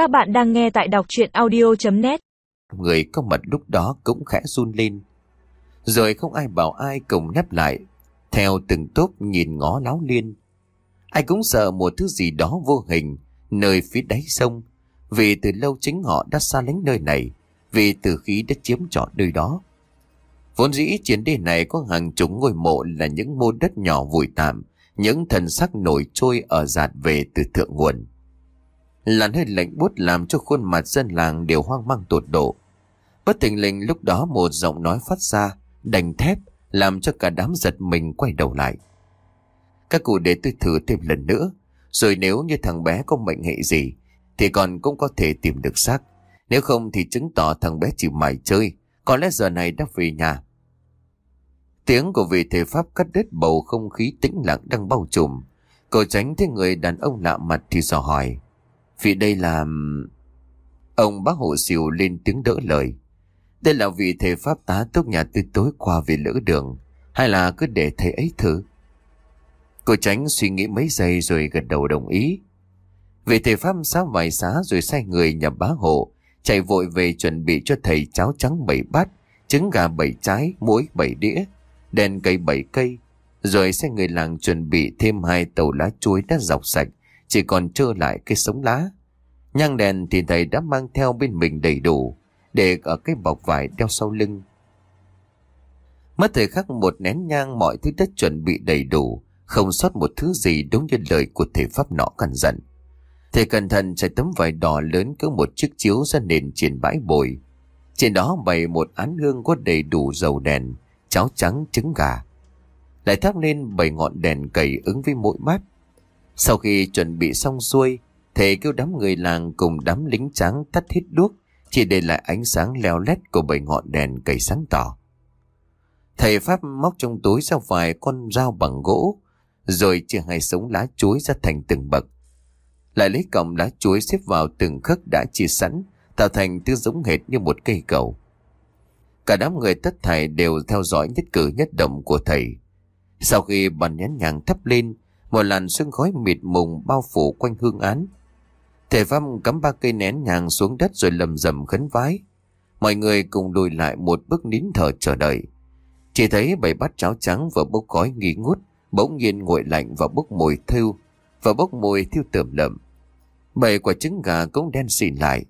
Các bạn đang nghe tại đọc chuyện audio.net Người có mặt lúc đó cũng khẽ run lên. Rồi không ai bảo ai cùng nhấp lại. Theo từng tốp nhìn ngó láo liên. Ai cũng sợ một thứ gì đó vô hình nơi phía đáy sông. Vì từ lâu chính họ đã xa lánh nơi này. Vì từ khí đã chiếm trọn nơi đó. Vốn dĩ chiến đề này có hàng chục ngôi mộ là những mô đất nhỏ vùi tạm, những thần sắc nổi trôi ở giạt về từ thượng nguồn. Làn hơi lạnh bút làm cho khuôn mặt dân làng đều hoang mang tột độ. Bất tình lình lúc đó một giọng nói phát ra, đành thép, làm cho cả đám giật mình quay đầu lại. Các cụ để tôi thử thêm lần nữa, rồi nếu như thằng bé có mệnh hệ gì, thì còn cũng có thể tìm được xác. Nếu không thì chứng tỏ thằng bé chỉ mải chơi, có lẽ giờ này đã về nhà. Tiếng của vị thể pháp cắt đứt bầu không khí tĩnh lặng đang bao trùm. Cậu tránh thấy người đàn ông lạ mặt thì dò hỏi. Vì đây là... Ông bác hộ siêu lên tiếng đỡ lời. Đây là vị thầy pháp tá tốt nhà từ tối qua về lỡ đường. Hay là cứ để thầy ấy thử? Cô tránh suy nghĩ mấy giây rồi gật đầu đồng ý. Vị thầy pháp xá vài xá rồi sai người nhập bá hộ. Chạy vội về chuẩn bị cho thầy cháo trắng bảy bát, trứng gà bảy trái, muối bảy đĩa, đèn cây bảy cây. Rồi sai người làng chuẩn bị thêm hai tàu lá chuối đã dọc sạch chỉ còn trơ lại cái sống lá. Nhang đèn thì thầy đã mang theo bên mình đầy đủ, để ở cái bọc vải đeo sau lưng. Mất thời khắc một nén nhang mọi thứ đã chuẩn bị đầy đủ, không sót một thứ gì đúng như lời của thầy Pháp nọ cẩn dặn. Thầy cẩn thận trải tấm vải đỏ lớn cỡ một chiếc chiếu ra nền trên bãi bồi. Trên đó bày một án hương có đầy đủ dầu đèn, cháo trắng, trứng gà. Lại thắp lên bảy ngọn đèn cầy ứng với mỗi bát. Sau khi chuẩn bị xong xuôi, thầy kêu đám người làng cùng đám lính trắng tắt hết đuốc, chỉ để lại ánh sáng leo lét của bảy ngọn đèn cầy sáng tỏ. Thầy Pháp móc trong túi ra vài con dao bằng gỗ, rồi chia hai sống lá chuối ra thành từng bậc. Lại lấy cọng lá chuối xếp vào từng khớp đã chia sẵn, tạo thành thứ giống hệt như một cây cầu. Cả đám người tất thảy đều theo dõi nhất cử nhất động của thầy. Sau khi bàn nhánh nhàng thắp lên, một làn sương khói mịt mùng bao phủ quanh hương án. Thể văn cắm ba cây nén nhàng xuống đất rồi lầm rầm khấn vái. Mọi người cùng lùi lại một bước nín thở chờ đợi. Chỉ thấy bảy bát cháo trắng và bốc khói nghi ngút, bỗng nhiên nguội lạnh và bốc mùi thiêu, và bốc mùi thiêu tởm lợm. Bảy quả trứng gà cũng đen xỉn lại.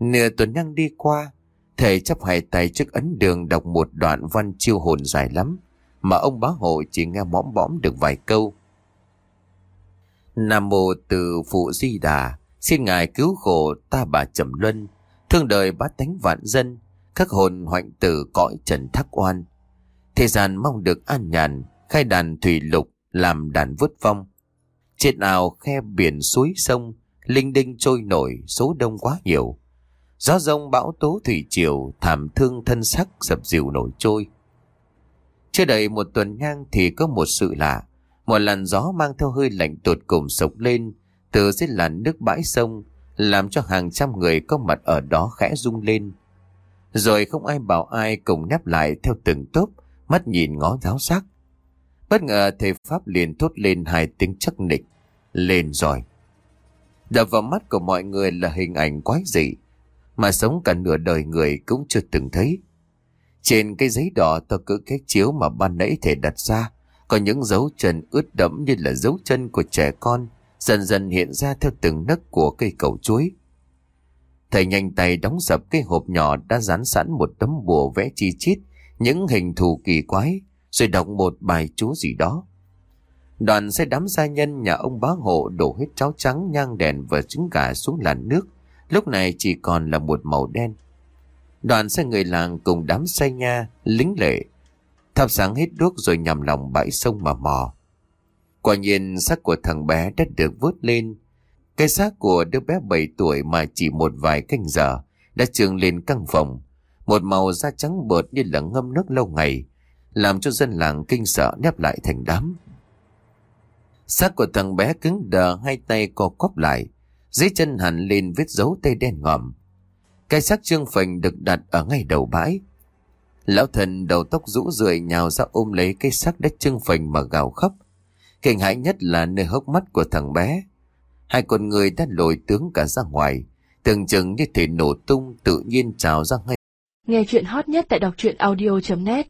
Nửa tuần nhang đi qua, thầy chấp hai tay trước ấn đường đọc một đoạn văn chiêu hồn dài lắm, mà ông bá hộ chỉ nghe mõm bõm được vài câu. Nam mô từ phụ di đà, xin ngài cứu khổ ta bà trầm luân, thương đời bát tánh vạn dân, các hồn hoạnh tử cõi trần thắc oan. Thế gian mong được an nhàn, khai đàn thủy lục, làm đàn vứt vong. Trên nào khe biển suối sông, linh đinh trôi nổi, số đông quá nhiều. Gió rông bão tố thủy triều, thảm thương thân sắc dập dìu nổi trôi. Chưa đầy một tuần nhang thì có một sự lạ. Một làn gió mang theo hơi lạnh tột cùng sộc lên từ dưới làn nước bãi sông, làm cho hàng trăm người có mặt ở đó khẽ rung lên. Rồi không ai bảo ai cùng nép lại theo từng tốp, mắt nhìn ngó giáo sắc. Bất ngờ thầy Pháp liền thốt lên hai tiếng chắc nịch. Lên rồi. Đập vào mắt của mọi người là hình ảnh quái dị, mà sống cả nửa đời người cũng chưa từng thấy. Trên cái giấy đỏ tờ cứ cái chiếu mà ban nãy thể đặt ra, có những dấu chân ướt đẫm như là dấu chân của trẻ con, dần dần hiện ra theo từng nấc của cây cầu chuối. Thầy nhanh tay đóng sập cái hộp nhỏ đã dán sẵn một tấm bùa vẽ chi chít, những hình thù kỳ quái, rồi đọc một bài chú gì đó. Đoàn xe đám gia nhân nhà ông bá hộ đổ hết cháo trắng, nhang đèn và trứng gà xuống làn nước, lúc này chỉ còn là một màu đen. Đoàn xe người làng cùng đám say nha, lính lệ, thắp sáng hết đuốc rồi nhằm lòng bãi sông mà mò. Quả nhiên xác của thằng bé đã được vớt lên. Cái xác của đứa bé 7 tuổi mà chỉ một vài canh giờ đã trường lên căng phòng. Một màu da trắng bợt như là ngâm nước lâu ngày, làm cho dân làng kinh sợ nép lại thành đám. Xác của thằng bé cứng đờ hai tay co cóp lại, dưới chân hẳn lên vết dấu tay đen ngòm. Cái xác trương phình được đặt ở ngay đầu bãi. Lão thần đầu tóc rũ rượi nhào ra ôm lấy cái xác đất trưng phình mà gào khóc. Kinh hãi nhất là nơi hốc mắt của thằng bé. Hai con người đã lồi tướng cả ra ngoài, tưởng chừng như thể nổ tung tự nhiên trào ra ngay. Nghe chuyện hot nhất tại đọc truyện audio.net